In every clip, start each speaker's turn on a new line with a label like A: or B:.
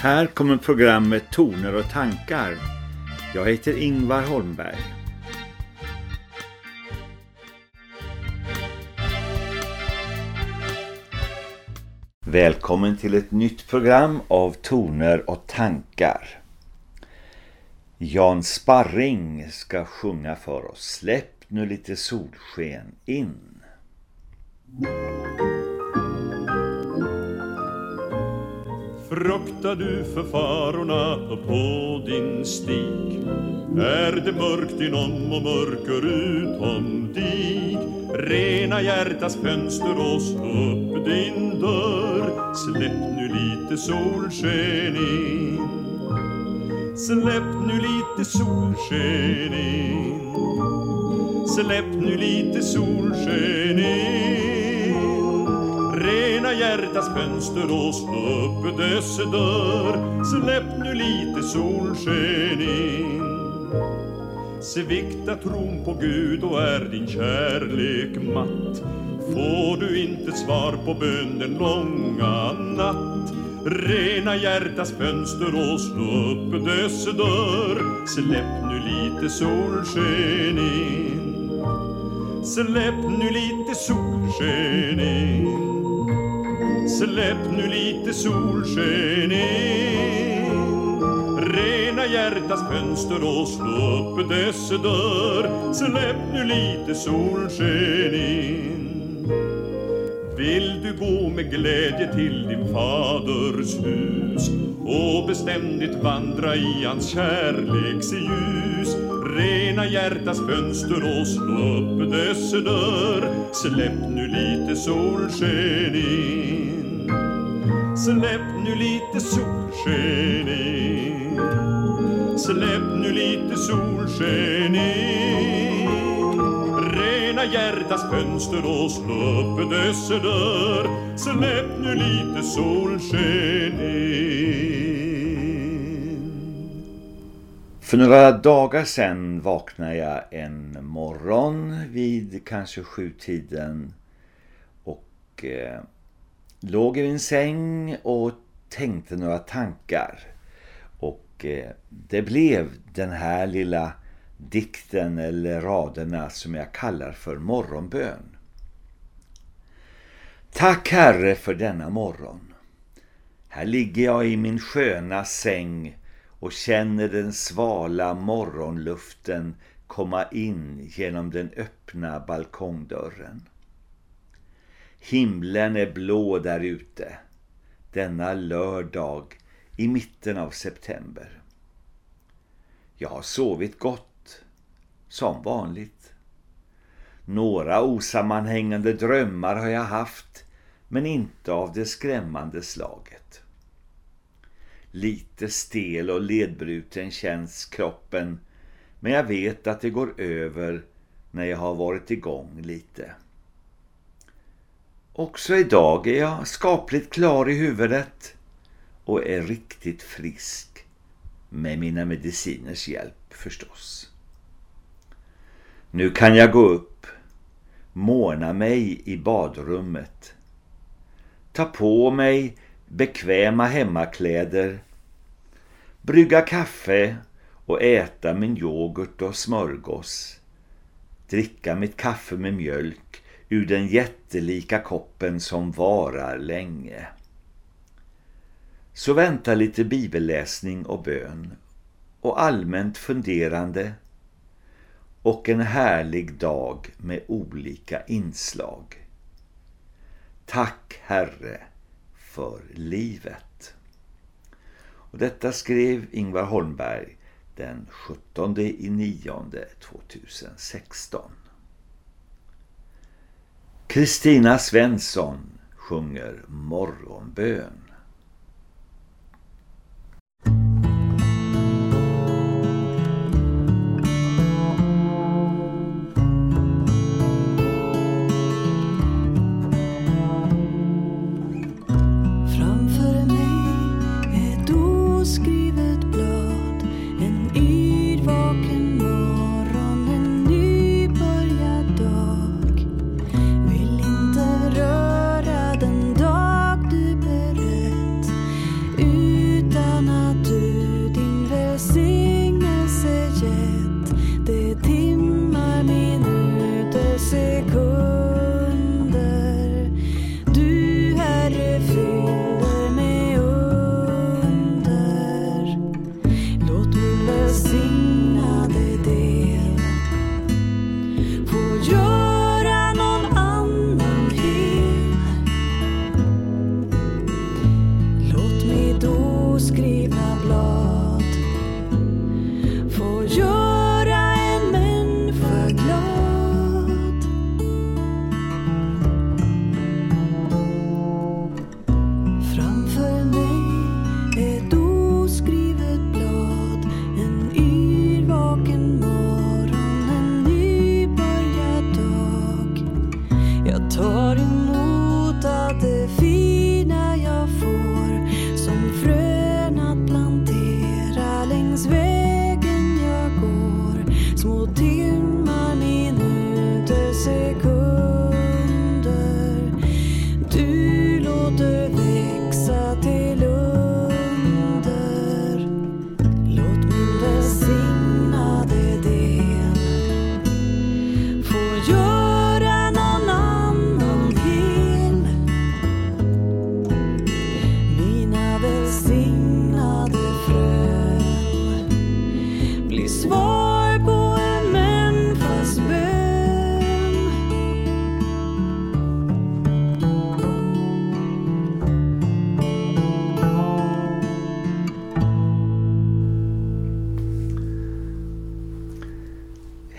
A: Här kommer programmet Toner och tankar. Jag heter Ingvar Holmberg. Välkommen till ett nytt program av Toner och tankar. Jan Sparring ska sjunga för oss. Släpp nu lite solsken in.
B: Fruktar du för farorna på din stig? Är det mörkt inom och mörker utom dig? Rena hjärtas fönster och slå upp din dörr Släpp nu lite solsken in Släpp nu lite solsken in Släpp nu lite solsken in Rena hjärtas fönster och slå upp dess dörr. Släpp nu lite solsken in. Svikta tron på Gud och är din kärlek matt. Får du inte svar på bönen långa natt. Rena hjärtas fönster och slå upp dess dörr. Släpp nu lite solsken in. Släpp nu lite solsken in. Släpp nu lite solsken in. Rena hjärtas fönster och slå upp dess dörr. Släpp nu lite solsken in. Vill du gå med glädje till din faders hus och beständigt vandra i hans kärleks ljus Rena hjärtas fönster och slå upp dess dörr. Släpp nu lite solsken in. Släpp nu lite solsken in. Släpp nu lite solsken in. Rena hjärtas fönster och slå upp dess dörr. Släpp nu lite solsken in.
A: För några dagar sedan vaknade jag en morgon vid kanske sjutiden och eh, låg i min säng och tänkte några tankar. Och eh, det blev den här lilla dikten eller raderna som jag kallar för morgonbön. Tack Herre för denna morgon. Här ligger jag i min sköna säng och känner den svala morgonluften komma in genom den öppna balkongdörren. Himlen är blå där ute, denna lördag i mitten av september. Jag har sovit gott, som vanligt. Några osammanhängande drömmar har jag haft, men inte av det skrämmande slaget. Lite stel och ledbruten känns kroppen, men jag vet att det går över när jag har varit igång lite. Också idag är jag skapligt klar i huvudet och är riktigt frisk med mina mediciners hjälp förstås. Nu kan jag gå upp, måna mig i badrummet, ta på mig bekväma hemmakläder, brygga kaffe och äta min yoghurt och smörgås, dricka mitt kaffe med mjölk ur den jättelika koppen som varar länge. Så vänta lite bibelläsning och bön och allmänt funderande och en härlig dag med olika inslag. Tack Herre för livet. Och detta skrev Ingvar Holmberg den 17 i 9 2016. Kristina Svensson sjunger morgonbön.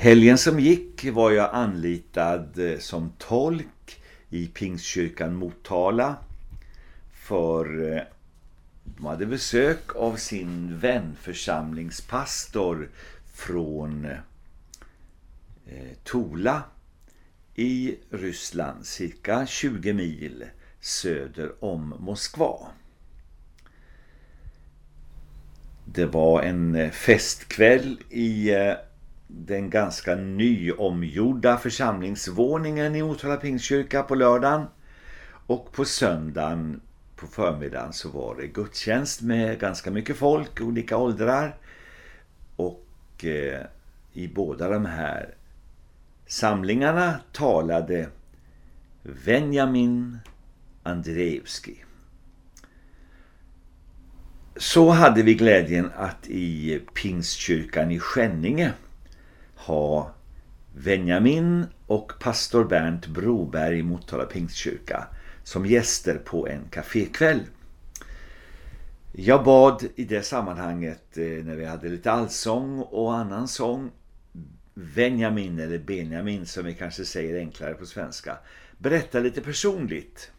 A: Helgen som gick var jag anlitad eh, som tolk i Pingstkyrkan Motala för eh, de hade besök av sin vänförsamlingspastor från eh, Tola i Ryssland, cirka 20 mil söder om Moskva. Det var en festkväll i den ganska nyomgjorda församlingsvåningen i Motala Pingstkyrka på lördagen. Och på söndagen på förmiddagen så var det gudstjänst med ganska mycket folk, olika åldrar. Och eh, i båda de här samlingarna talade Benjamin Andreevski. Så hade vi glädjen att i Pingstkyrkan i Skänninge ha Benjamin och pastor Bernt Broberg i Motala Pingstkyrka som gäster på en kafékväll. Jag bad i det sammanhanget eh, när vi hade lite allsång och annan sång Benjamin eller Benjamin som vi kanske säger enklare på svenska berätta lite personligt.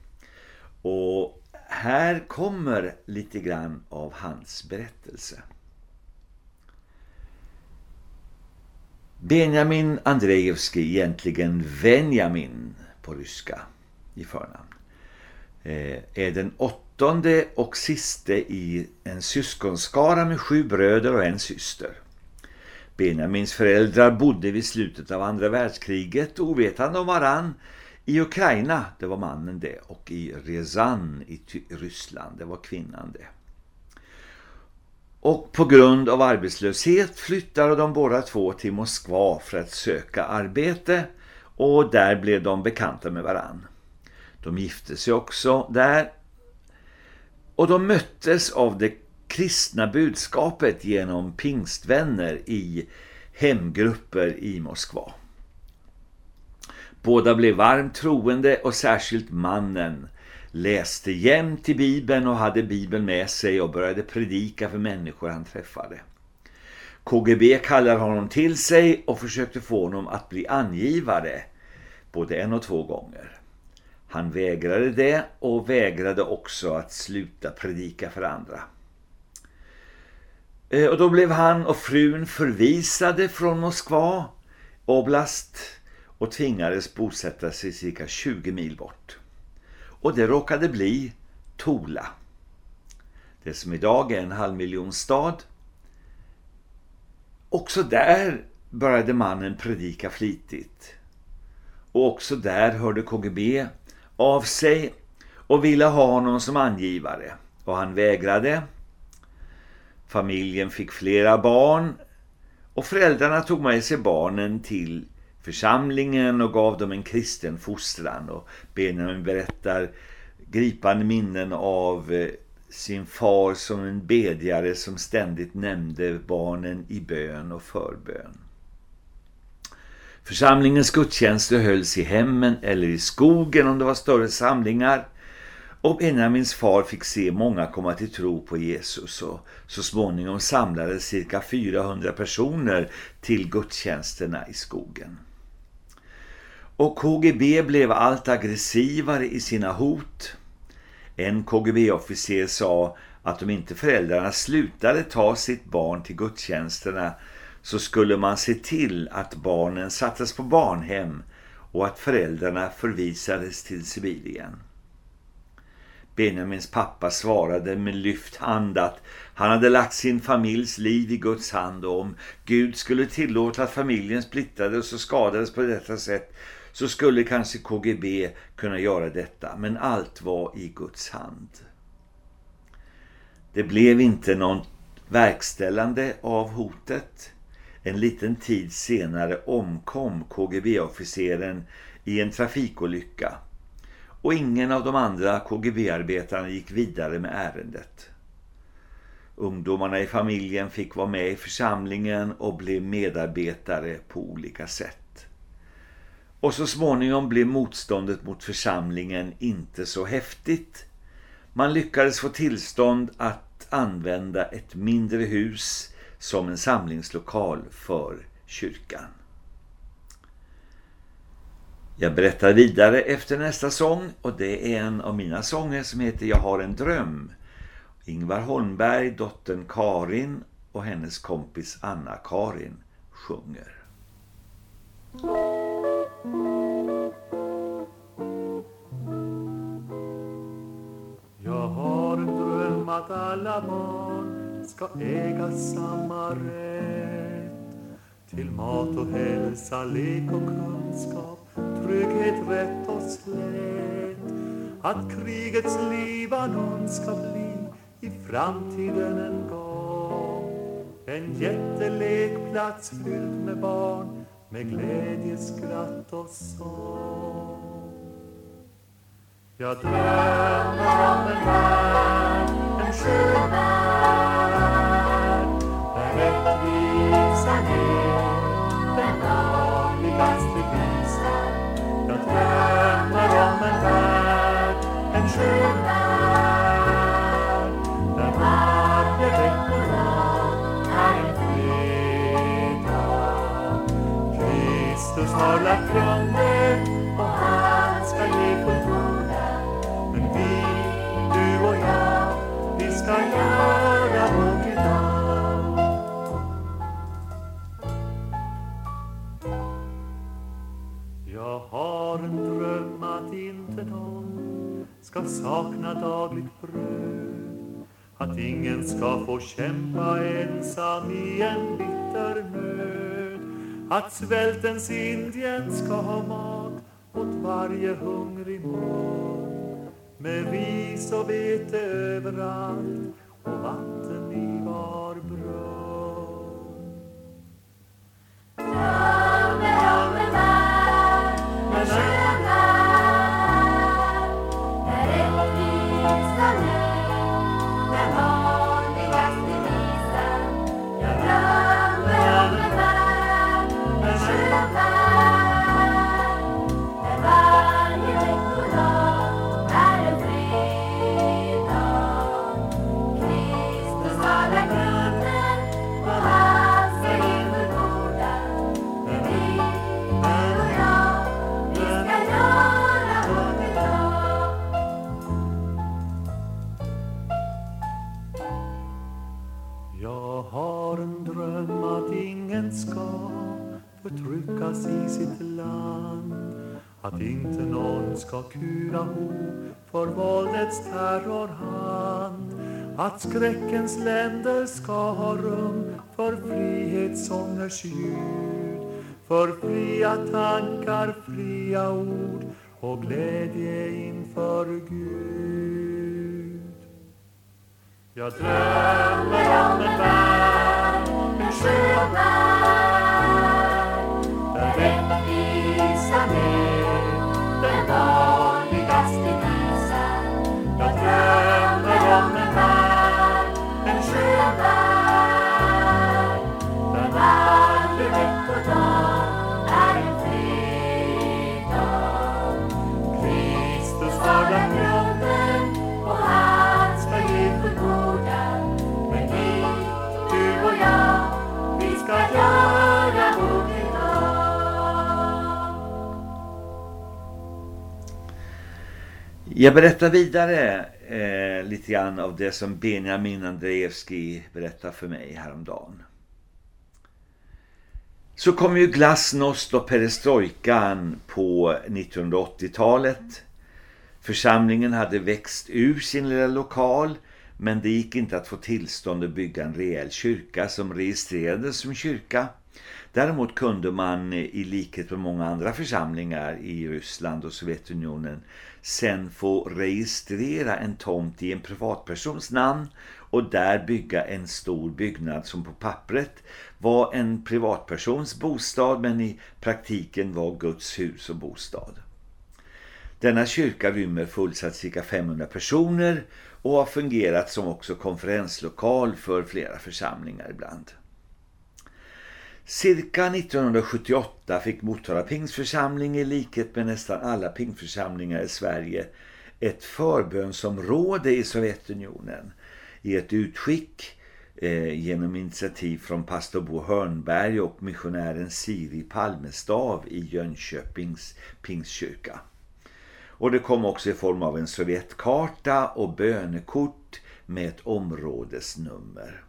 A: Och här kommer lite grann av hans berättelse. Benjamin Andrejevski, egentligen Venjamin på ryska i förnamn, eh, är den åttonde och siste i en syskonskara med sju bröder och en syster. Benjamins föräldrar bodde vid slutet av andra världskriget ovetande om varann i Ukraina, det var mannen det, och i Rezan i Ryssland, det var kvinnan det. Och på grund av arbetslöshet flyttade de båda två till Moskva för att söka arbete och där blev de bekanta med varann. De gifte sig också där och de möttes av det kristna budskapet genom pingstvänner i hemgrupper i Moskva. Båda blev varmt troende och särskilt mannen läste jämt i Bibeln och hade Bibeln med sig och började predika för människor han träffade. KGB kallade honom till sig och försökte få honom att bli angivare både en och två gånger. Han vägrade det och vägrade också att sluta predika för andra. Eh, och då blev han och frun förvisade från Moskva, oblast, och tvingades bosätta sig cirka 20 mil bort. Och det råkade bli Tola. Det som idag är en halvmiljonstad. Också där började mannen predika flitigt. Och också där hörde KGB av sig och ville ha honom som angivare. Och han vägrade. Familjen fick flera barn och föräldrarna tog med sig barnen till församlingen och gav dem en kristen fostran. Och Benjamin berättar gripande minnen av eh, sin far som en bedjare som ständigt nämnde barnen i bön och förbön. Församlingens gudstjänster hölls i hemmen eller i skogen om det var större samlingar. Och Benjamins far fick se många komma till tro på Jesus och så småningom samlades cirka 400 personer till gudstjänsterna i skogen. Och KGB blev allt aggressivare i sina hot. En KGB-officer sa att om inte föräldrarna slutade ta sitt barn till gudstjänsterna så skulle man se till att barnen sattes på barnhem och att föräldrarna förvisades till Sibirien. Benjamins pappa svarade med lyft hand att han hade lagt sin familjs liv i Guds hand och om Gud skulle tillåta att familjen splittrades och skadades på detta sätt så skulle kanske KGB kunna göra detta, men allt var i Guds hand. Det blev inte någon verkställande av hotet. En liten tid senare omkom KGB-officeren i en trafikolycka och ingen av de andra KGB-arbetarna gick vidare med ärendet. Ungdomarna i familjen fick vara med i församlingen och blev medarbetare på olika sätt. Och så småningom blev motståndet mot församlingen inte så häftigt. Man lyckades få tillstånd att använda ett mindre hus som en samlingslokal för kyrkan. Jag berättar vidare efter nästa sång och det är en av mina sånger som heter Jag har en dröm. Ingvar Holmberg, dottern Karin och hennes kompis Anna-Karin sjunger.
C: Jag har en dröm att alla barn ska äga samma rätt till mat och hälsa, lek och kunskap, trygghet, rätt och slätt. Att krigets Libanon ska bli i framtiden en gång en jättelekplats fylld med barn med glädje, skratt och sång. Jag drömmer om en värld, en skön värld Att svältens Indien ska ha mat åt varje hungrig mun. Med ris och vete överallt förtryckas i sitt land. Att inte någon ska kura ho för våldets terrorhand. Att skräckens länder ska ha rum för frihetssångers ljud För fria tankar, fria ord och glädje inför Gud. Jag drömmer om en värld, en skön den vanligaste Jag
A: berättar vidare eh, lite grann av det som Benjamin Andreevski berättade för mig häromdagen. Så kom ju glasnost och perestrojkan på 1980-talet. Församlingen hade växt ur sin lilla lokal men det gick inte att få tillstånd att bygga en rejäl kyrka som registrerades som kyrka. Däremot kunde man i likhet med många andra församlingar i Ryssland och Sovjetunionen sen få registrera en tomt i en privatpersons namn och där bygga en stor byggnad som på pappret var en privatpersons bostad men i praktiken var Guds hus och bostad. Denna kyrka rymmer fullsatt cirka 500 personer och har fungerat som också konferenslokal för flera församlingar ibland. Cirka 1978 fick Motala Pingsförsamling i likhet med nästan alla pingstförsamlingar i Sverige ett förbönsområde i Sovjetunionen i ett utskick eh, genom initiativ från pastor Bo Hörnberg och missionären Siri Palmestav i Jönköpings Pingstkyrka. Och det kom också i form av en Sovjetkarta och bönekort med ett områdesnummer.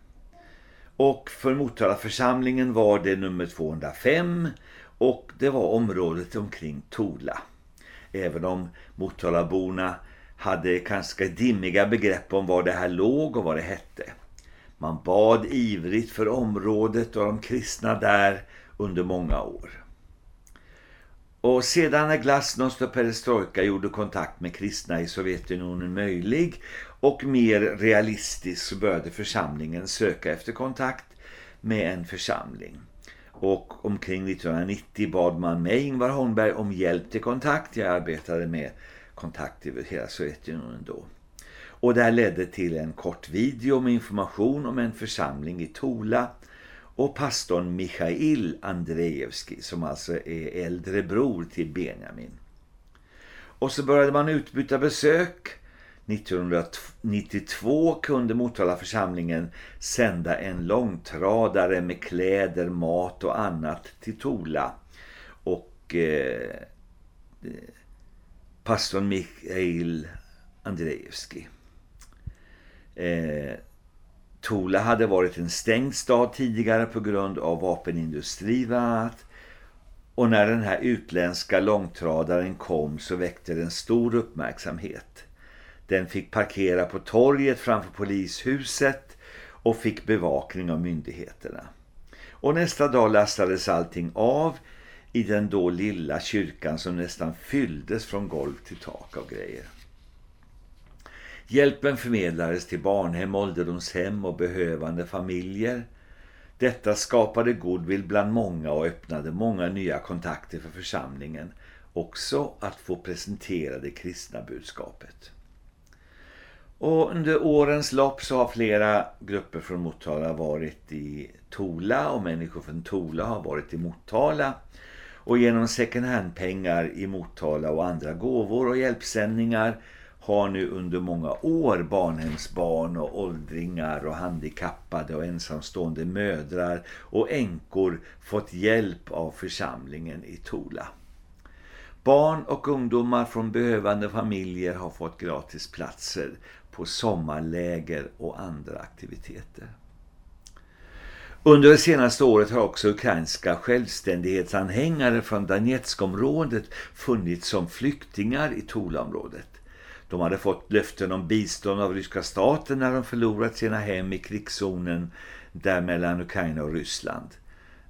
A: Och för Motala församlingen var det nummer 205 och det var området omkring Tola. Även om Motalaborna hade ganska dimmiga begrepp om var det här låg och vad det hette. Man bad ivrigt för området och de kristna där under många år. Och sedan när glasnost och perestrojka gjorde kontakt med kristna i Sovjetunionen möjlig och mer realistiskt så började församlingen söka efter kontakt med en församling. Och omkring 1990 bad man mig, Ingvar Holmberg, om hjälp till kontakt. Jag arbetade med kontakt över hela Sovjetunionen då. Och det här ledde till en kort video med information om en församling i Tola och pastorn Mikhail Andreevski som alltså är äldre bror till Benjamin. Och så började man utbyta besök. 1992 kunde Motala församlingen sända en långtradare med kläder, mat och annat till Tola. Och eh, pastorn Mikhail Andrejevski. Eh, Tola hade varit en stängd stad tidigare på grund av vapenindustri bland annat. Och när den här utländska långtradaren kom så väckte den stor uppmärksamhet. Den fick parkera på torget framför polishuset och fick bevakning av myndigheterna. Och nästa dag lastades allting av i den då lilla kyrkan som nästan fylldes från golv till tak av grejer. Hjälpen förmedlades till barnhem, ålderdomshem och behövande familjer. Detta skapade goodwill bland många och öppnade många nya kontakter för församlingen. Också att få presentera det kristna budskapet. Och under årens lopp så har flera grupper från Motala varit i Tola och människor från Tola har varit i Motala. Och genom second hand-pengar i Motala och andra gåvor och hjälpsändningar har nu under många år barnhemsbarn och åldringar och handikappade och ensamstående mödrar och änkor fått hjälp av församlingen i Tola. Barn och ungdomar från behövande familjer har fått gratis platser på sommarläger och andra aktiviteter. Under det senaste året har också ukrainska självständighetsanhängare från Donetskområdet funnits som flyktingar i Tolaområdet. De hade fått löften om bistånd av ryska staten när de förlorat sina hem i krigszonen där mellan Ukraina och Ryssland.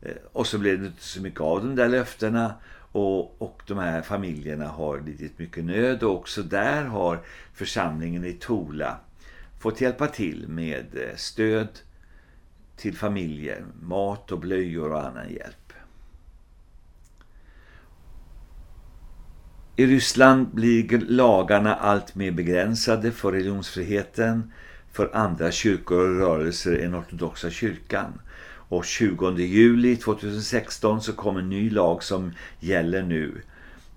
A: Eh, och så blev det inte så mycket av de där löftena och, och de här familjerna har lidit mycket nöd och också där har församlingen i Tola fått hjälpa till med eh, stöd till familjer, mat och blöjor och annan hjälp. I Ryssland blir lagarna allt mer begränsade för religionsfriheten för andra kyrkor och rörelser än ortodoxa kyrkan. Och 20 juli 2016 så kom en ny lag som gäller nu.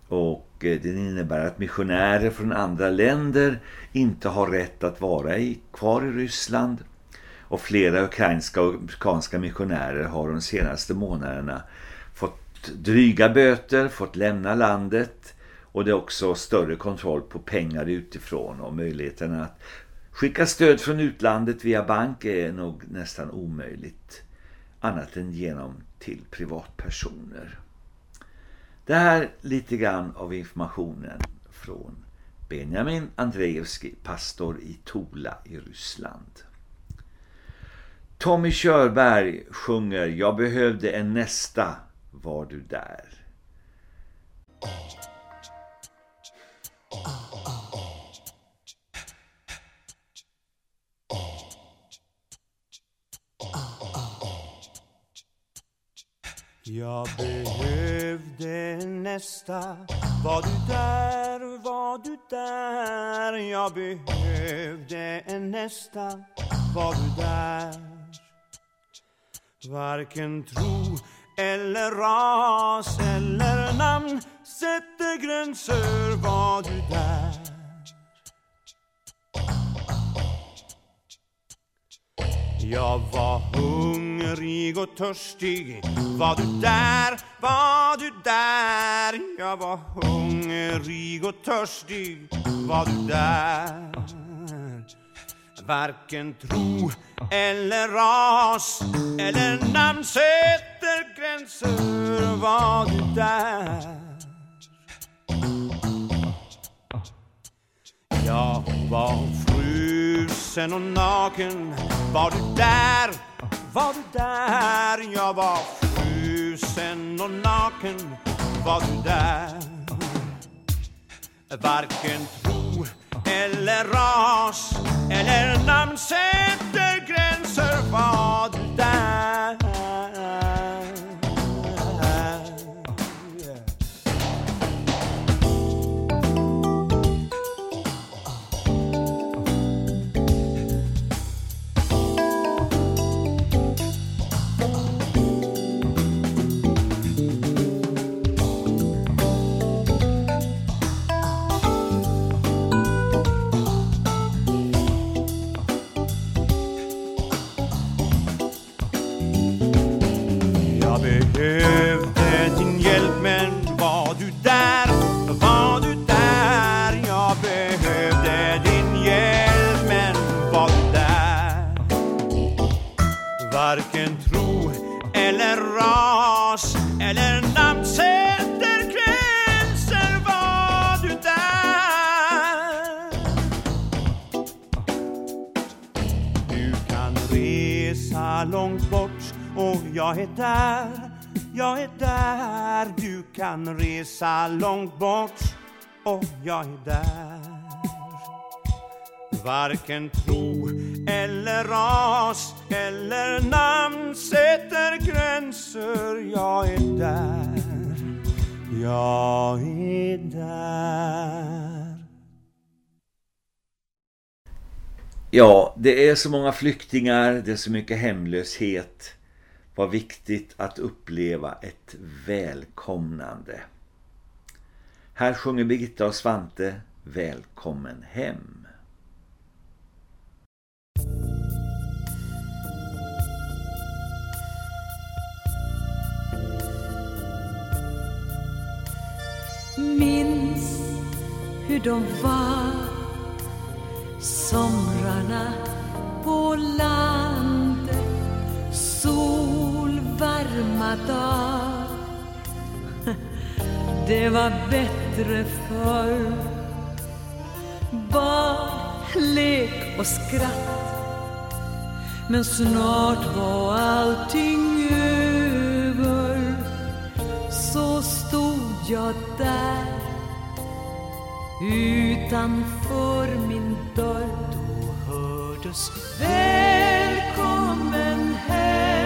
A: Och eh, den innebär att missionärer från andra länder inte har rätt att vara i, kvar i Ryssland. Och flera ukrainska och amerikanska missionärer har de senaste månaderna fått dryga böter, fått lämna landet och det är också större kontroll på pengar utifrån och möjligheten att skicka stöd från utlandet via bank är nog nästan omöjligt. Annat än genom till privatpersoner. Det här lite grann av informationen från Benjamin Andrejevski, pastor i Tola i Ryssland. Tommy Körberg sjunger Jag behövde en nästa, var du där?
D: Ah, ah, Jag behövde nästa. Var du där, var du där? Jag behövde en nästa. Var du där? Varken tro eller ras eller namn. Sätter gränser. Var du där? Jag var hungrig och törstig. Var du där, var du där? Jag var hungrig och törstig. Var du där? Varken tro eller ras eller namn sätter gränser. Var du där? Jag var frusen och naken. Var du där, var du där? Jag var frusen och naken. Var du där? Varken tro eller ras eller namn sätter gränser. Var du där? Jag är där, jag är där. Du kan resa långt bort. Och jag är där. Varken tro eller ras eller namn sätter gränser. Jag är där, jag är där.
A: Ja, det är så många flyktingar, det är så mycket hemlöshet var viktigt att uppleva ett välkomnande. Här sjunger Birgitta och Svante Välkommen hem.
E: Minns hur de var Somrarna på landet Solvarma Det var bättre förr. Bad, lek och skratt. Men snart var allting över. Så stod jag där Utanför min dörr. Då hördes Välkommen hem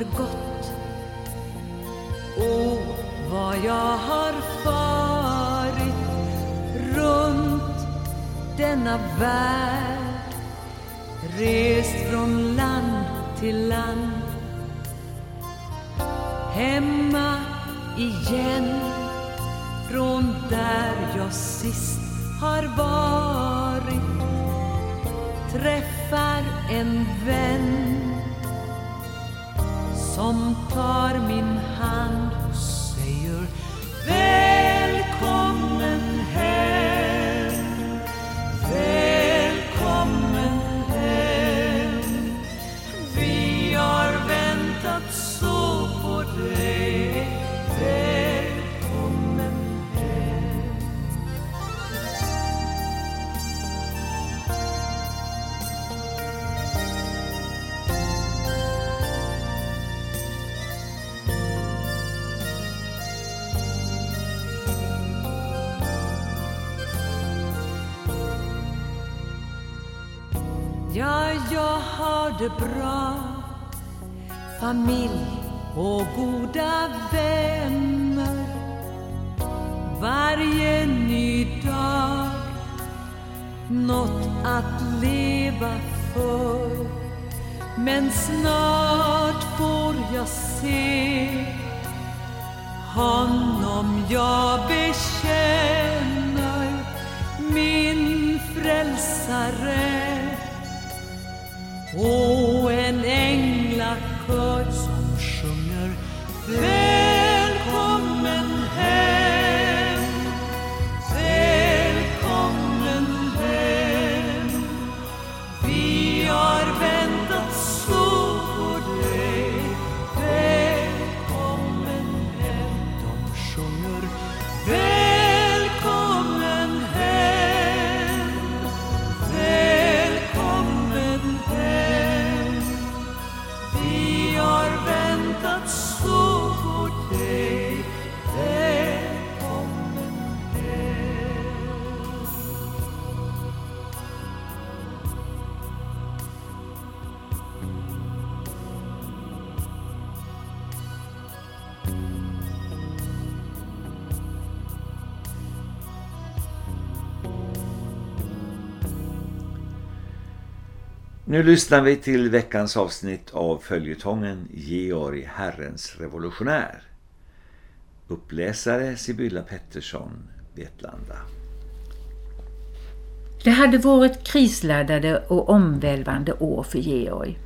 E: har gått. Och vad jag har farit runt denna värld. Rest från land till land. Hemma igen. Från där jag sist har varit. Träffar en vän som tar min hand och säger välkommen det bra. Familj och goda vänner. Varje ny dag. Något att leva för. Men snart får jag se Honom jag bekänner Min frälsare och en änglakör som sjunger.
A: Nu lyssnar vi till veckans avsnitt av följetongen Georg Herrens revolutionär. Uppläsare Sibylla Pettersson, Vetlanda.
F: Det hade varit krisladdade och omvälvande år för Georg.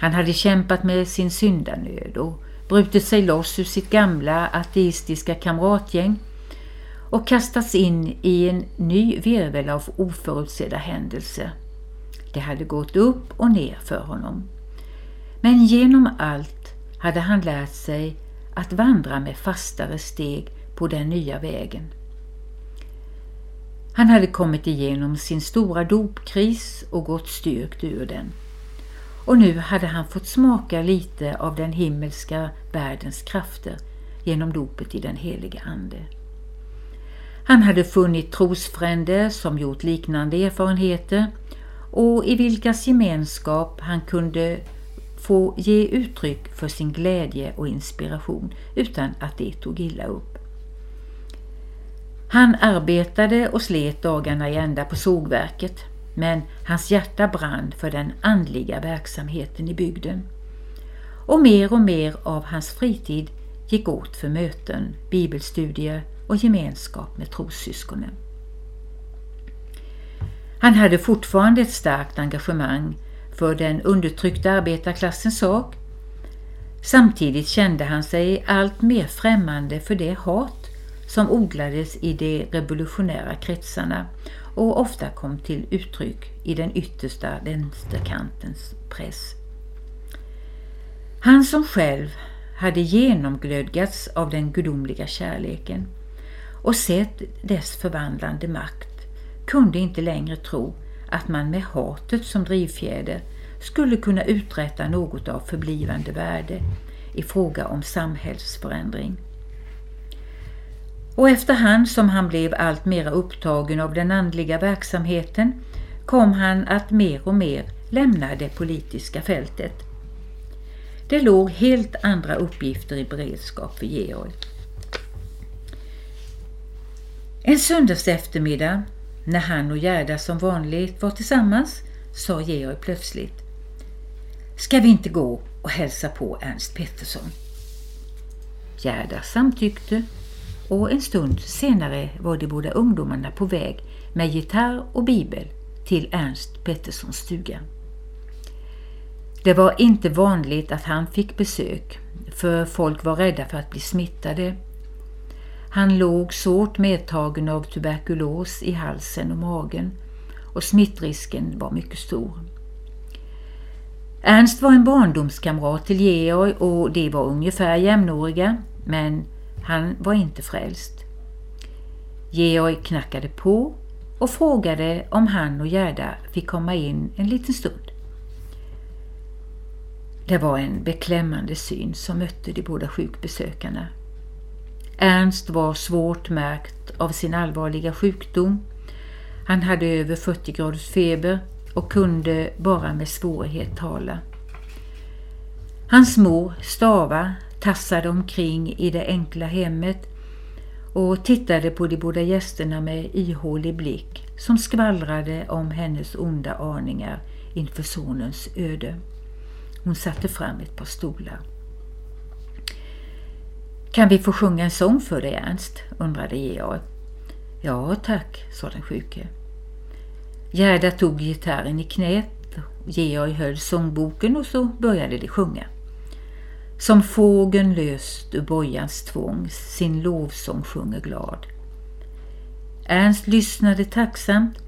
F: Han hade kämpat med sin syndanöd och brutit sig loss ur sitt gamla ateistiska kamratgäng och kastats in i en ny virvel av oförutsedda händelser. Det hade gått upp och ner för honom. Men genom allt hade han lärt sig att vandra med fastare steg på den nya vägen. Han hade kommit igenom sin stora dopkris och gått styrkt ur den. Och nu hade han fått smaka lite av den himmelska världens krafter genom dopet i den heliga Ande. Han hade funnit trosfränder som gjort liknande erfarenheter och i vilkas gemenskap han kunde få ge uttryck för sin glädje och inspiration utan att det tog illa upp. Han arbetade och slet dagarna i ända på sågverket men hans hjärta brann för den andliga verksamheten i bygden. Och mer och mer av hans fritid gick åt för möten, bibelstudier och gemenskap med trossyskonen. Han hade fortfarande ett starkt engagemang för den undertryckta arbetarklassens sak. Samtidigt kände han sig allt mer främmande för det hat som odlades i de revolutionära kretsarna och ofta kom till uttryck i den yttersta vänsterkantens press. Han som själv hade genomglödgats av den gudomliga kärleken och sett dess förvandlande makt kunde inte längre tro att man med hatet som drivfjäder skulle kunna uträtta något av förblivande värde i fråga om samhällsförändring. Och efterhand som han blev allt mera upptagen av den andliga verksamheten kom han att mer och mer lämna det politiska fältet. Det låg helt andra uppgifter i beredskap för Georg. En söndags eftermiddag när han och Gerda som vanligt var tillsammans sa Georg plötsligt Ska vi inte gå och hälsa på Ernst Pettersson? Gerda samtyckte och en stund senare var de båda ungdomarna på väg med gitarr och bibel till Ernst Petterssons stuga. Det var inte vanligt att han fick besök för folk var rädda för att bli smittade han låg svårt medtagen av tuberkulos i halsen och magen och smittrisken var mycket stor. Ernst var en barndomskamrat till Georg och de var ungefär jämnåriga men han var inte frälst. Georg knackade på och frågade om han och Gerda fick komma in en liten stund. Det var en beklämmande syn som mötte de båda sjukbesökarna. Ernst var svårt märkt av sin allvarliga sjukdom. Han hade över 40 graders feber och kunde bara med svårighet tala. Hans mor, Stava, tassade omkring i det enkla hemmet och tittade på de båda gästerna med ihålig blick som skvallrade om hennes onda aningar inför sonens öde. Hon satte fram ett par stolar. Kan vi få sjunga en sång för dig Ernst? undrade Georg. Ja tack, sa den sjuke. Gerda tog gitarren i knät, Georg höll sångboken och så började de sjunga. Som fågeln löst ur bojans tvång sin lovsång sjunger glad. Ernst lyssnade tacksamt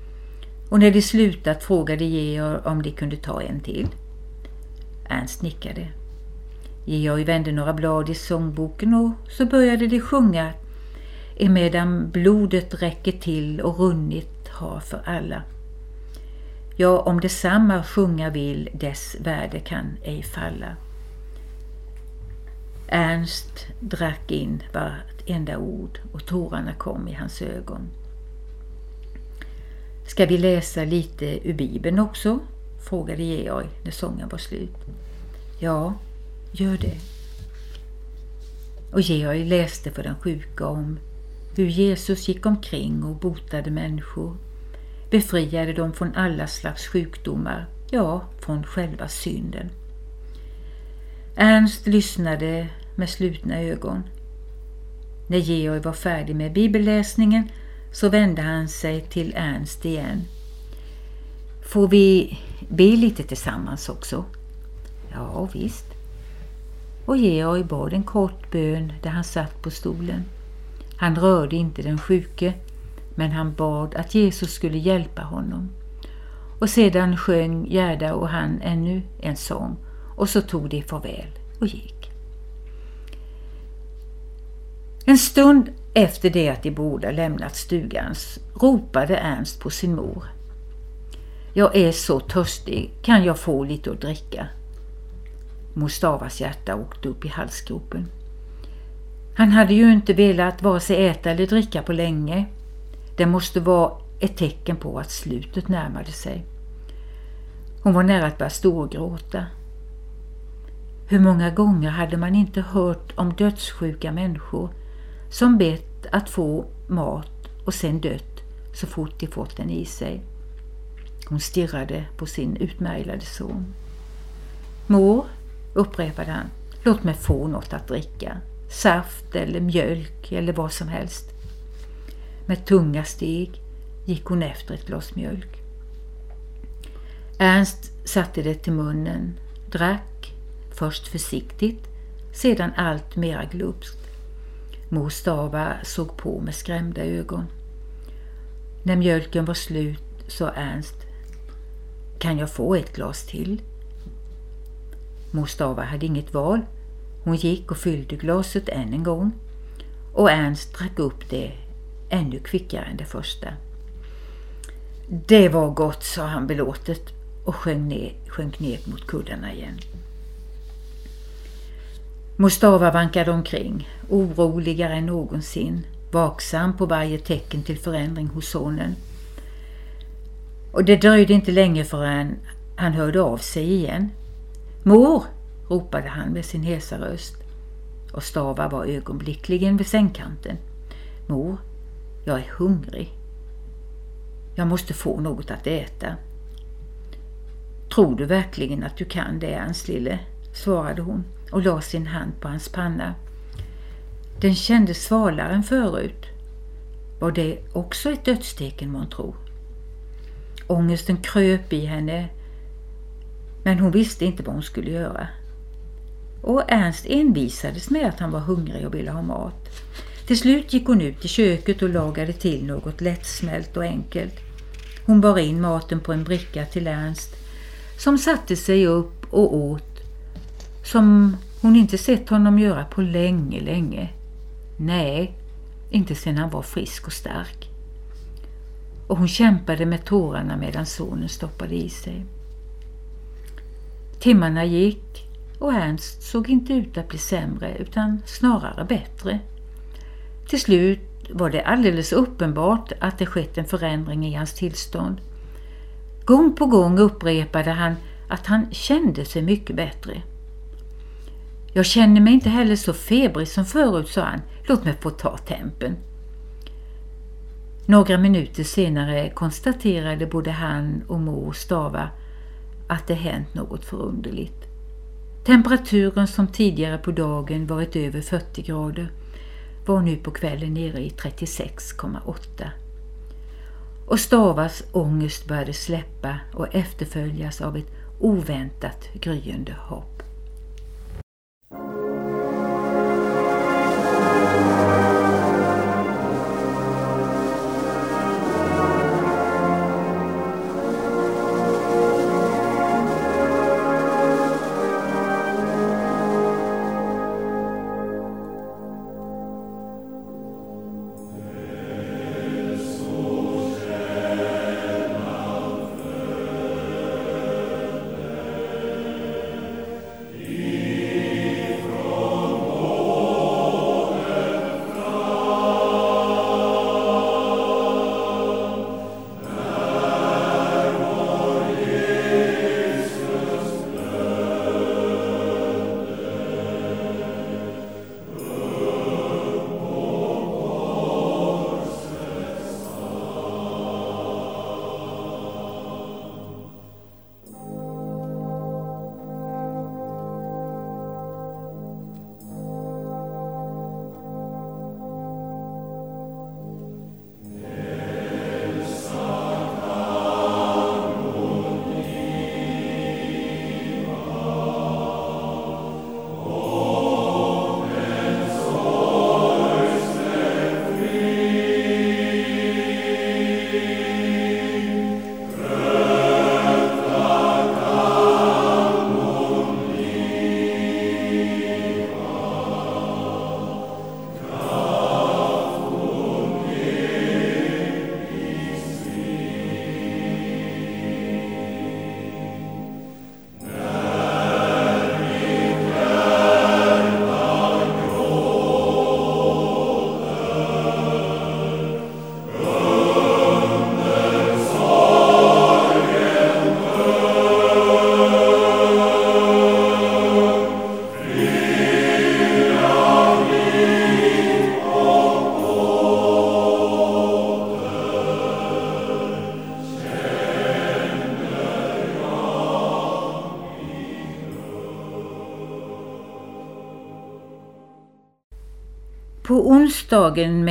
F: och när de slutat frågade Georg om de kunde ta en till. Ernst nickade. Georg vände några blad i sångboken och så började de sjunga emedan blodet räcker till och runnit har för alla. Ja, om detsamma sjunga vill, dess värde kan ej falla. Ernst drack in vartenda ord och tårarna kom i hans ögon. Ska vi läsa lite ur Bibeln också? frågade Georg när sången var slut. Ja, gör det. Och Georg läste för den sjuka om hur Jesus gick omkring och botade människor, befriade dem från alla slags sjukdomar, ja, från själva synden. Ernst lyssnade med slutna ögon. När Georg var färdig med bibelläsningen så vände han sig till Ernst igen. Får vi be lite tillsammans också? Ja, visst. Och Georg bad en kort bön där han satt på stolen. Han rörde inte den sjuke, men han bad att Jesus skulle hjälpa honom. Och sedan sjöng Gerda och han ännu en sång och så tog de farväl och gick. En stund efter det att de båda lämnat stugan ropade Ernst på sin mor. Jag är så törstig, kan jag få lite att dricka? Mustavas hjärta åkte upp i halsgropen. Han hade ju inte velat vare sig äta eller dricka på länge. Det måste vara ett tecken på att slutet närmade sig. Hon var nära att börja storgråta. Hur många gånger hade man inte hört om dödssjuka människor som bett att få mat och sen dött så fort de fått den i sig. Hon stirrade på sin utmärglade son. Mor, upprepade han, låt mig få något att dricka. Saft eller mjölk eller vad som helst. Med tunga steg gick hon efter ett glas mjölk. Ernst satte det till munnen, drack, först försiktigt, sedan allt mera glupskt. Mor Stava såg på med skrämda ögon. När mjölken var slut sa Ernst Kan jag få ett glas till? Mor Stava hade inget val. Hon gick och fyllde glaset än en gång och Ernst drack upp det ännu kvickare än det första. Det var gott, sa han belåtet och sjönk ner, sjönk ner mot kuddarna igen. Mostava vankade omkring, oroligare än någonsin, vaksam på varje tecken till förändring hos sonen. Och det dröjde inte länge förrän han hörde av sig igen. Mor! ropade han med sin hesa röst. Och Stava var ögonblickligen vid sängkanten. Mor, jag är hungrig. Jag måste få något att äta. Tror du verkligen att du kan det, Ernst lille? svarade hon och la sin hand på hans panna. Den kändes svalare än förut. Var det också ett dödstecken månntro? Ångesten kröp i henne men hon visste inte vad hon skulle göra. Och Ernst envisades med att han var hungrig och ville ha mat. Till slut gick hon ut i köket och lagade till något lättsmält och enkelt. Hon bar in maten på en bricka till Ernst som satte sig upp och åt som hon inte sett honom göra på länge, länge. Nej, inte sedan han var frisk och stark. Och hon kämpade med tårarna medan sonen stoppade i sig. Timmarna gick och Ernst såg inte ut att bli sämre utan snarare bättre. Till slut var det alldeles uppenbart att det skett en förändring i hans tillstånd. Gång på gång upprepade han att han kände sig mycket bättre. Jag känner mig inte heller så febrig som förut, sa han. Låt mig få ta tempen. Några minuter senare konstaterade både han och mor Stava att det hänt något förunderligt. Temperaturen som tidigare på dagen varit över 40 grader var nu på kvällen nere i 36,8. Och Stavas ångest började släppa och efterföljas av ett oväntat gryende hopp.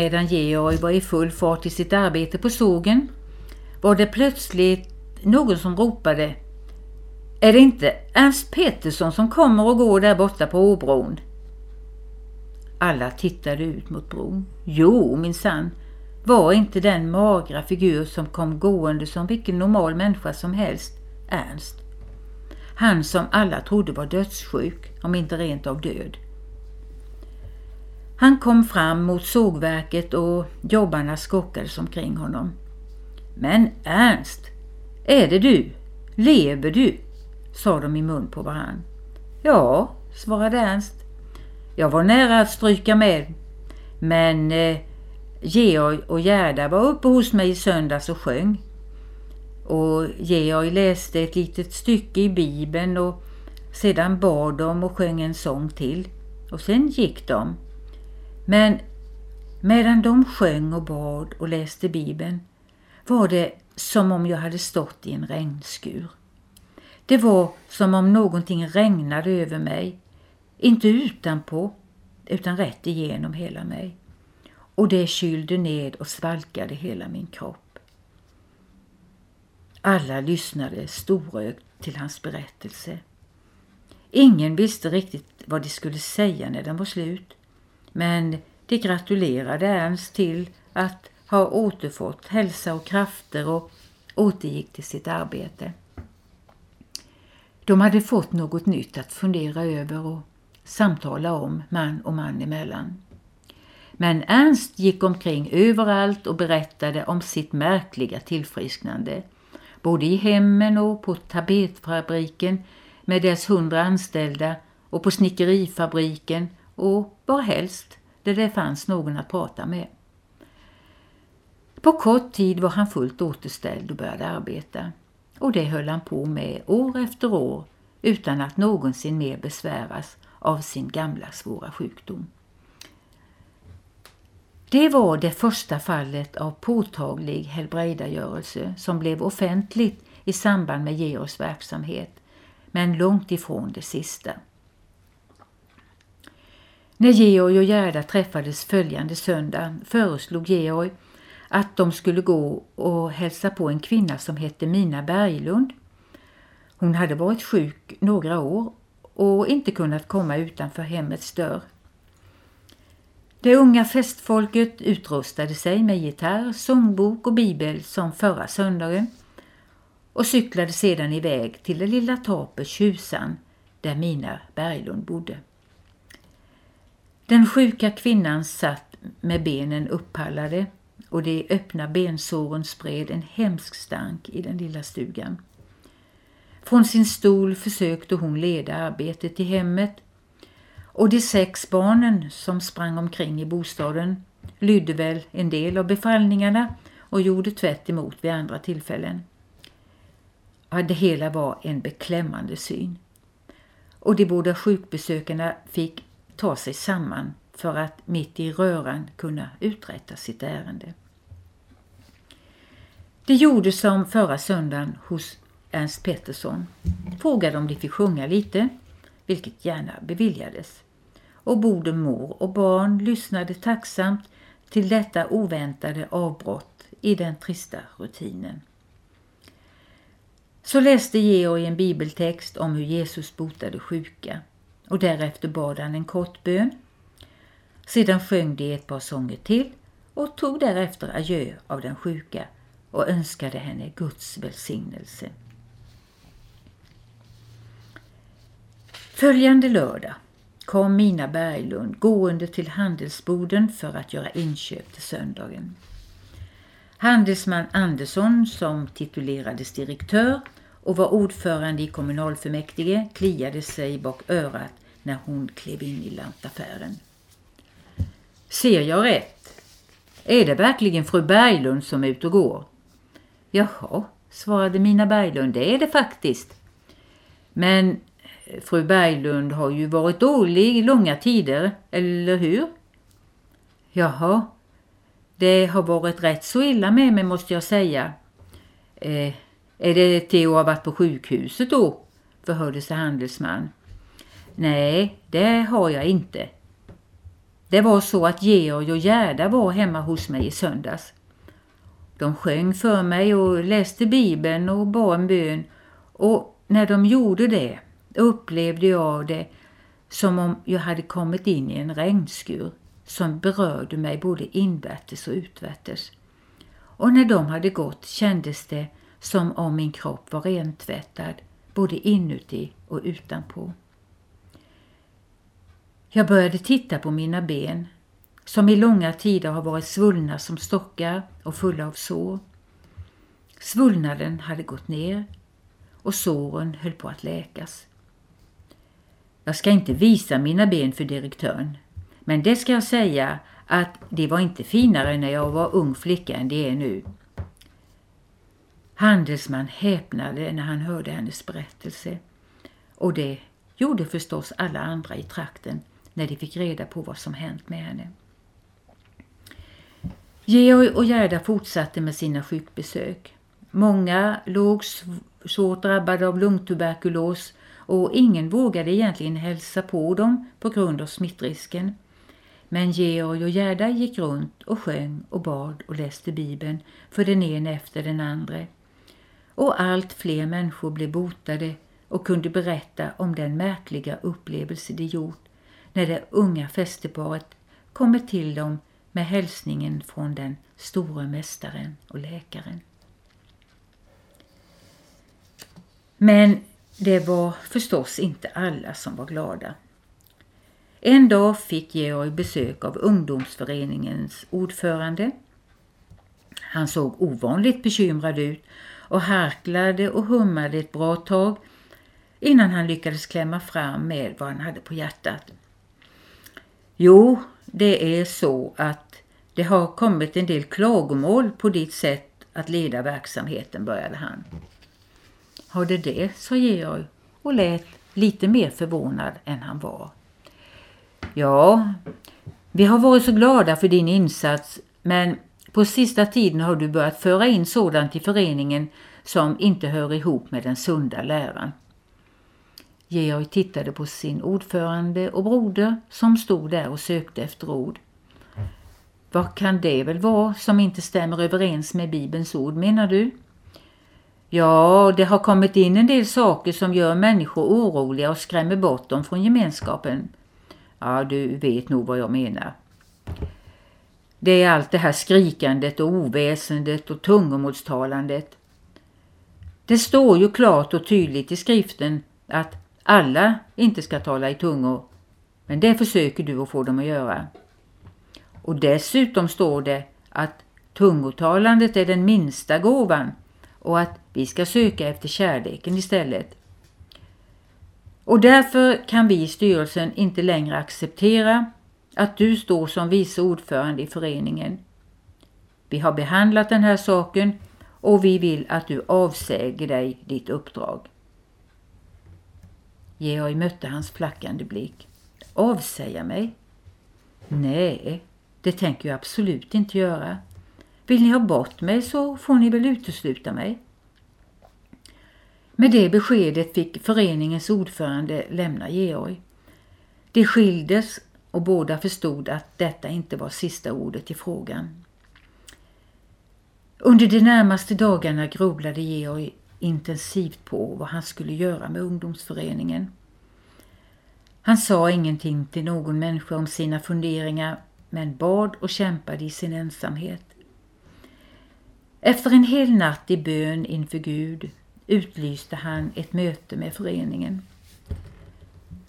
F: Medan Georg var i full fart i sitt arbete på sågen var det plötsligt någon som ropade Är det inte Ernst Petersson som kommer och går där borta på åbron? Alla tittade ut mot bron. Jo, minsann, var inte den magra figur som kom gående som vilken normal människa som helst Ernst. Han som alla trodde var dödssjuk, om inte rent av död. Han kom fram mot sågverket och jobbarna skockades omkring honom. Men Ernst, är det du? Lever du? sa de i mun på varann. Ja, svarade Ernst. Jag var nära att stryka med, men eh, Georg och Gerda var uppe hos mig i söndags och sjöng. Och Georg läste ett litet stycke i Bibeln och sedan bad de och sjöng en sång till. Och sen gick de. Men medan de sjöng och bad och läste Bibeln var det som om jag hade stått i en regnskur. Det var som om någonting regnade över mig, inte utanpå utan rätt igenom hela mig. Och det kylde ned och svalkade hela min kropp. Alla lyssnade storögt till hans berättelse. Ingen visste riktigt vad de skulle säga när den var slut. Men De gratulerade Ernst till att ha återfått hälsa och krafter och återgick till sitt arbete. De hade fått något nytt att fundera över och samtala om man och man emellan. Men Ernst gick omkring överallt och berättade om sitt märkliga tillfrisknande. Både i hemmen och på tapetfabriken med dess hundra anställda och på snickerifabriken och var helst där det fanns någon att prata med. På kort tid var han fullt återställd och började arbeta. Och det höll han på med år efter år utan att någonsin mer besväras av sin gamla svåra sjukdom. Det var det första fallet av påtaglig helbrägdagörelse som blev offentligt i samband med Georgs verksamhet, men långt ifrån det sista. När Georg och Gerda träffades följande söndag föreslog Georg att de skulle gå och hälsa på en kvinna som hette Mina Berglund. Hon hade varit sjuk några år och inte kunnat komma utanför hemmets dörr. Det unga festfolket utrustade sig med gitarr, sångbok och bibel som förra söndagen och cyklade sedan iväg till det lilla torpet Tjusan där Mina Berglund bodde. Den sjuka kvinnan satt med benen upphallade och de öppna bensåren spred en hemsk stank i den lilla stugan. Från sin stol försökte hon leda arbetet i hemmet och de sex barnen som sprang omkring i bostaden lydde väl en del av befallningarna och gjorde tvätt emot vid andra tillfällen. Ja, det hela var en beklämmande syn. Och de båda sjukbesökarna fick ta sig samman för att mitt i röran kunna uträtta sitt ärende. Det gjorde som förra söndagen hos Ernst Pettersson. Frågade om de fick sjunga lite, vilket gärna beviljades. Och både mor och barn lyssnade tacksamt till detta oväntade avbrott i den trista rutinen. Så läste Georg en bibeltext om hur Jesus botade sjuka och därefter bad han en kort bön. Sedan sjöng de ett par sånger till och tog därefter adjö av den sjuka och önskade henne Guds välsignelse. Följande lördag kom Mina Berglund gående till handelsboden för att göra inköp till söndagen. Handelsman Andersson som titulerades direktör och var ordförande i kommunalfullmäktige kliade sig bak örat när hon klev in i lantaffären. Ser jag rätt? Är det verkligen fru Berglund som är ute och går? Jaha, svarade Mina Berglund, det är det faktiskt. Men eh, fru Berglund har ju varit dålig i långa tider, eller hur? Jaha, det har varit rätt så illa med mig måste jag säga. Eh, är det Theo har varit på sjukhuset då? förhörde sig handelsman. Nej, det har jag inte. Det var så att Georg och Gerda var hemma hos mig i söndags. De sjöng för mig och läste bibeln och bad en bön och när de gjorde det upplevde jag det som om jag hade kommit in i en regnskur som berörde mig både invärtes och utvärtes. Och när de hade gått kändes det som om min kropp var rentvättad både inuti och utanpå. Jag började titta på mina ben som i långa tider har varit svullna som stockar och fulla av sår. Svullnaden hade gått ner och såren höll på att läkas. Jag ska inte visa mina ben för direktören, men det ska jag säga att de var inte finare när jag var ung flicka än de är nu. Handelsman häpnade när han hörde hennes berättelse och det gjorde förstås alla andra i trakten när de fick reda på vad som hänt med henne. Georg och Gerda fortsatte med sina sjukbesök. Många låg svårt drabbade av lungtuberkulos och ingen vågade egentligen hälsa på dem på grund av smittrisken. Men Georg och Gerda gick runt och sjöng och bad och läste Bibeln för den ena efter den andra. Och allt fler människor blev botade och kunde berätta om den märkliga upplevelse de gjort när det unga fästeparet kommer till dem med hälsningen från den store mästaren och läkaren. Men det var förstås inte alla som var glada. En dag fick Georg besök av ungdomsföreningens ordförande. Han såg ovanligt bekymrad ut och harklade och hummade ett bra tag innan han lyckades klämma fram med vad han hade på hjärtat. Jo, det är så att det har kommit en del klagomål på ditt sätt att leda verksamheten, började han. Har det det, sa Georg och lät lite mer förvånad än han var. Ja, vi har varit så glada för din insats men på sista tiden har du börjat föra in sådant i föreningen som inte hör ihop med den sunda läran. Georg tittade på sin ordförande och broder som stod där och sökte efter ord. Vad kan det väl vara som inte stämmer överens med Bibelns ord menar du? Ja, det har kommit in en del saker som gör människor oroliga och skrämmer bort dem från gemenskapen. Ja, du vet nog vad jag menar. Det är allt det här skrikandet och oväsendet och tungomålstalandet. Det står ju klart och tydligt i skriften att alla inte ska tala i tungor, men det försöker du att få dem att göra. Och dessutom står det att tungotalandet är den minsta gåvan och att vi ska söka efter kärleken istället. Och därför kan vi i styrelsen inte längre acceptera att du står som vice ordförande i föreningen. Vi har behandlat den här saken och vi vill att du avsäger dig ditt uppdrag. Georg mötte hans flackande blick. Avsäga mig? Nej, det tänker jag absolut inte göra. Vill ni ha bort mig så får ni väl utesluta mig. Med det beskedet fick föreningens ordförande lämna Georg. De skildes och båda förstod att detta inte var sista ordet i frågan. Under de närmaste dagarna grubblade Georg intensivt på vad han skulle göra med ungdomsföreningen. Han sa ingenting till någon människa om sina funderingar men bad och kämpade i sin ensamhet. Efter en hel natt i bön inför Gud utlyste han ett möte med föreningen.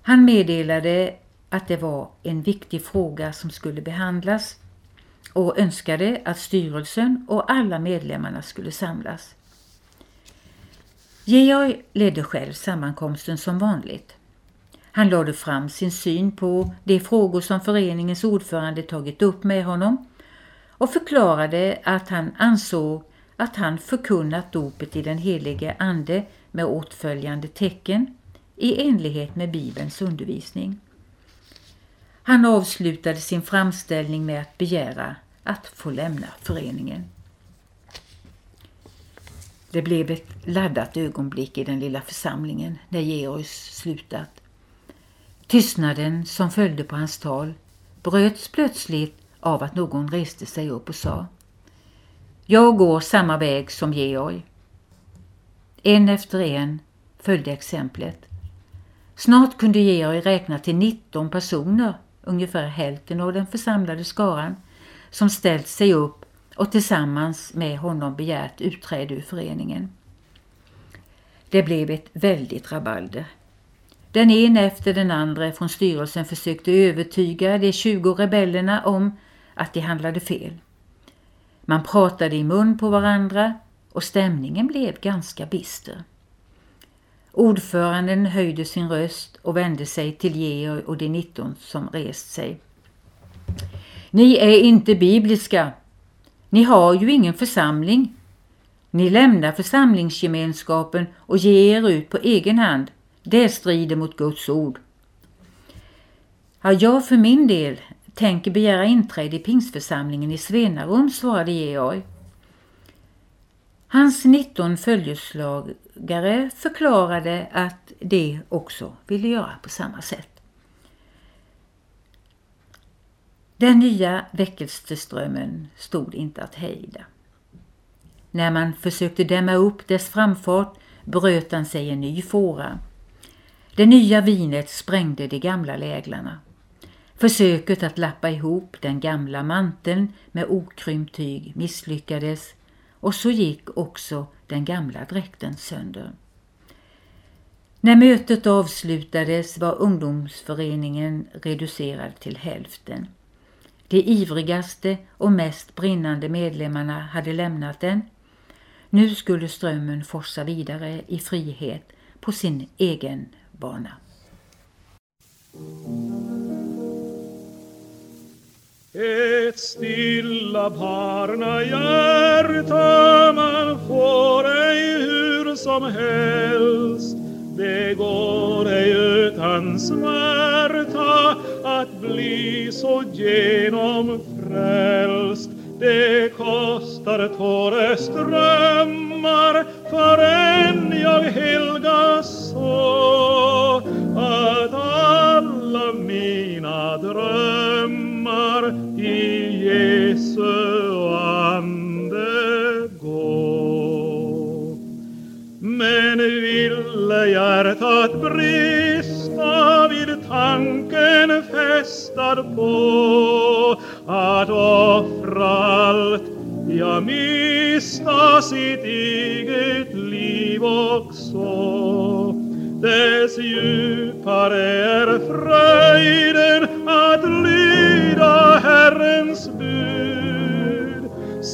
F: Han meddelade att det var en viktig fråga som skulle behandlas och önskade att styrelsen och alla medlemmarna skulle samlas. Georg ledde själv sammankomsten som vanligt. Han lade fram sin syn på de frågor som föreningens ordförande tagit upp med honom och förklarade att han ansåg att han förkunnat dopet i den helige ande med åtföljande tecken i enlighet med Bibelns undervisning. Han avslutade sin framställning med att begära att få lämna föreningen. Det blev ett laddat ögonblick i den lilla församlingen när Georgs slutat. Tystnaden som följde på hans tal bröts plötsligt av att någon reste sig upp och sa Jag går samma väg som Georg. En efter en följde exemplet. Snart kunde Georg räkna till 19 personer, ungefär hälften av den församlade skaran, som ställt sig upp och tillsammans med honom begärt utträde ur föreningen. Det blev ett väldigt rabalder. Den ena efter den andra från styrelsen försökte övertyga de 20 rebellerna om att de handlade fel. Man pratade i mun på varandra och stämningen blev ganska bister. Ordföranden höjde sin röst och vände sig till Georg och de 19 som rest sig. Ni är inte bibliska. Ni har ju ingen församling. Ni lämnar församlingsgemenskapen och ger er ut på egen hand. Det strider mot Guds ord. Ja, jag för min del tänker begära inträde i pingsförsamlingen i Svenarum, svarade Georg. Hans 19 följeslagare förklarade att de också ville göra på samma sätt. Den nya väckelseströmmen stod inte att hejda. När man försökte dämma upp dess framfart bröt den sig en ny fåra. Det nya vinet sprängde de gamla läglarna. Försöket att lappa ihop den gamla manteln med okrympt tyg misslyckades och så gick också den gamla dräkten sönder. När mötet avslutades var ungdomsföreningen reducerad till hälften. De ivrigaste och mest brinnande medlemmarna hade lämnat den. Nu skulle strömmen forsa vidare i frihet på sin egen bana.
G: Ett stilla barnahjärta man får ej hur som helst. Det går ej utan smärta att bli så genomfrälst. Det kostar tåreströmmar förrän jag helgas så. Att alla mina drömmar hjärtat brista vid tanken fästad på att offra allt, ja mista sitt eget liv också. Dess djupare är fröjden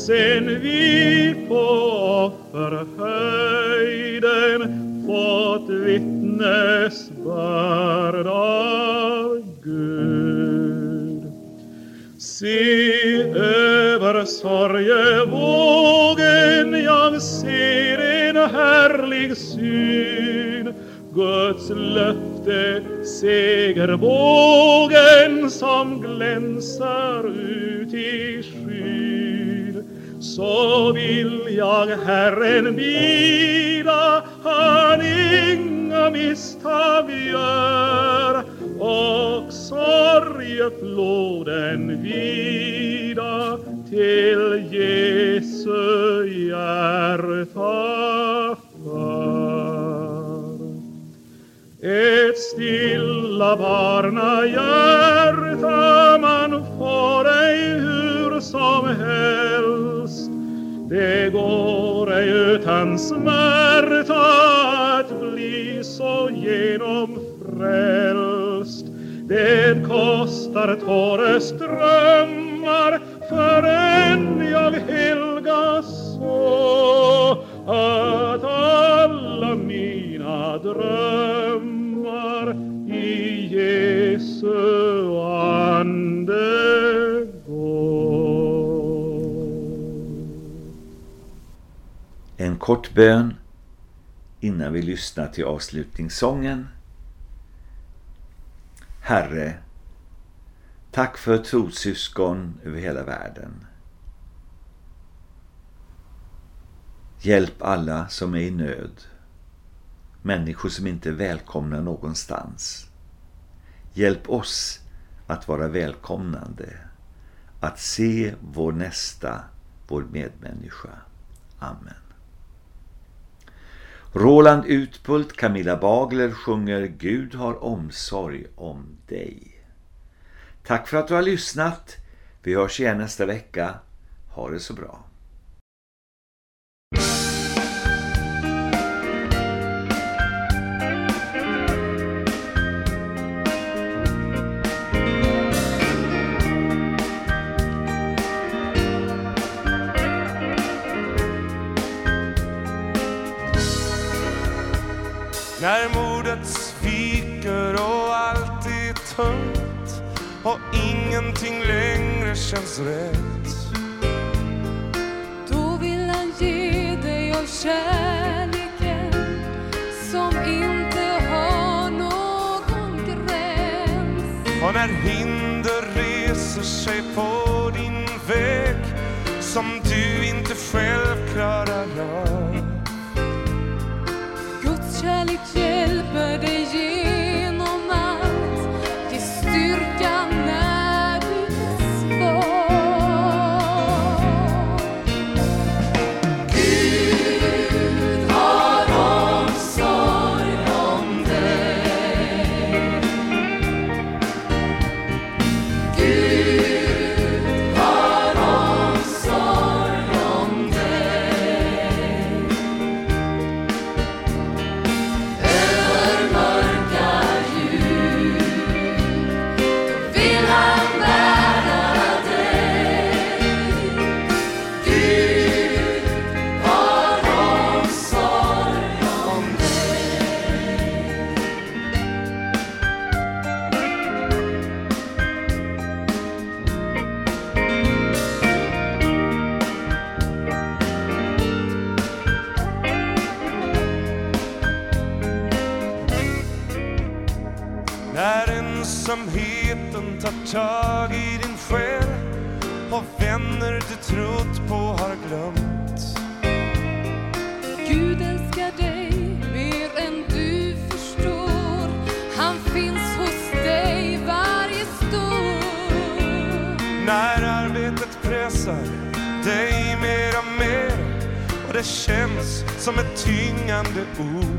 G: Sen vi på offerhöjden fått vittnesbörd av Gud. Se över sorgevågen jag ser en härlig syn Guds löfte segerbågen som glänser ut i skyn så vill jag Herren bida han inga misstag gör och sorgefloden vida till Jesu hjärta för. Ett stilla barnahjärta man får ej hur som det går ej utan smärta att bli så genomfrälst. Det kostar tåreströmmar förrän jag helgas så att alla mina drömmar i Jesu
A: kort bön innan vi lyssnar till avslutningssången. Herre, tack för trossyskon över hela världen. Hjälp alla som är i nöd. Människor som inte är välkomna någonstans. Hjälp oss att vara välkomnande. Att se vår nästa, vår medmänniska. Amen. Roland Utbult, Camilla Bagler sjunger Gud har omsorg om dig. Tack för att du har lyssnat. Vi hörs igen nästa vecka. Ha det så bra.
D: Känns rätt.
E: Då vill han ge dig av kärleken som inte har någon gräns.
D: Och när hinder reser sig på din väg som du inte själv klarar av. tar tag i din själ och vänner du trott på har glömt.
E: Gud älskar dig mer än du förstår. Han finns hos dig varje stund.
D: När arbetet pressar dig mer och mer och det känns som ett tyngande ok